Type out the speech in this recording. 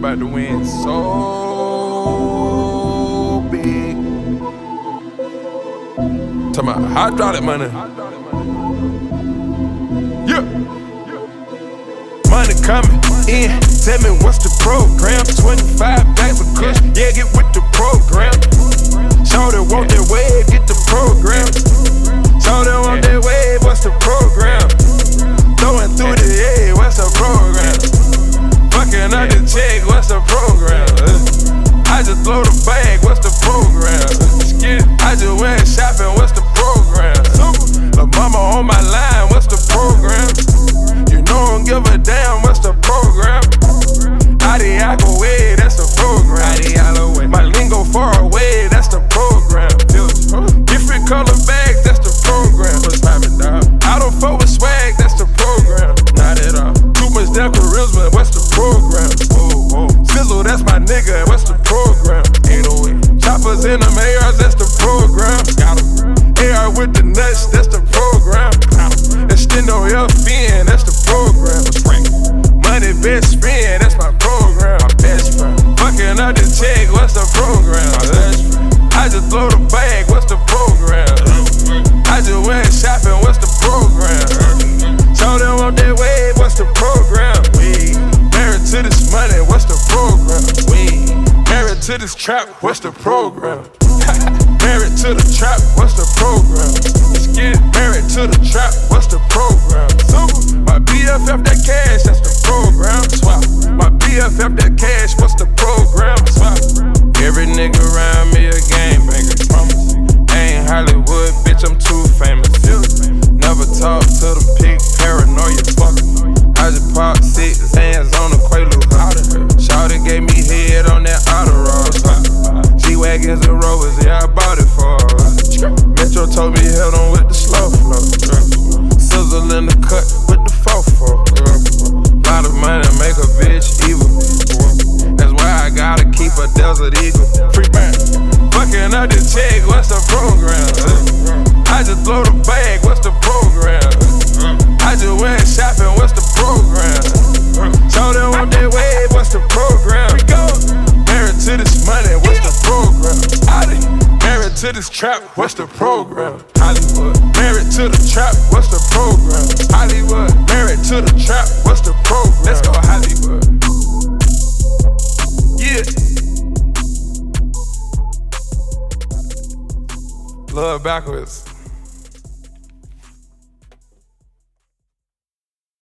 about to win so big. Talking about hydraulic money. Yeah. Money coming in. Tell me what's the program? 25 bags of kush. Yeah, get with the program. Show that want bag, what's the program? I just went shopping, what's the program? The mama on my line, what's the program? You know I don't give a damn, what's the program? Adiago way, that's the program. My lingo far away, that's the program. Different color bags, that's the program. What's happening, dog? I don't fuck with swag, that's the program. Not at all. Too much damn charisma, what's the program? Sizzle, that's my nigga, what's the program? 808. Choppers in them ARs, that's the program. Got 'em. AR with the nuts, that's the program. Extendo FN, that's the program. Money best friend, that's my program. My best friend. Fucking up the check, what's the program? I just throw the bag, what's the program? I just went to this trap, what's the program? married to the trap, what's the program? Let's get. Married to the trap, what's the program? My BFF that cash, that's the program. Swap. My BFF that cash, what's the program? Swap. Every nigga around me a game banger. Told on with the slow flow. Sizzle in the cut with the fofo. Lot of money make a bitch evil. That's why I gotta keep a desert eagle. Free man. Fucking up the check, what's the program? I just throw the bag, to this trap, what's the program? Hollywood. Married to the trap, what's the program? Hollywood. Married to the trap, what's the program? Let's go Hollywood. Yeah. Love backwards.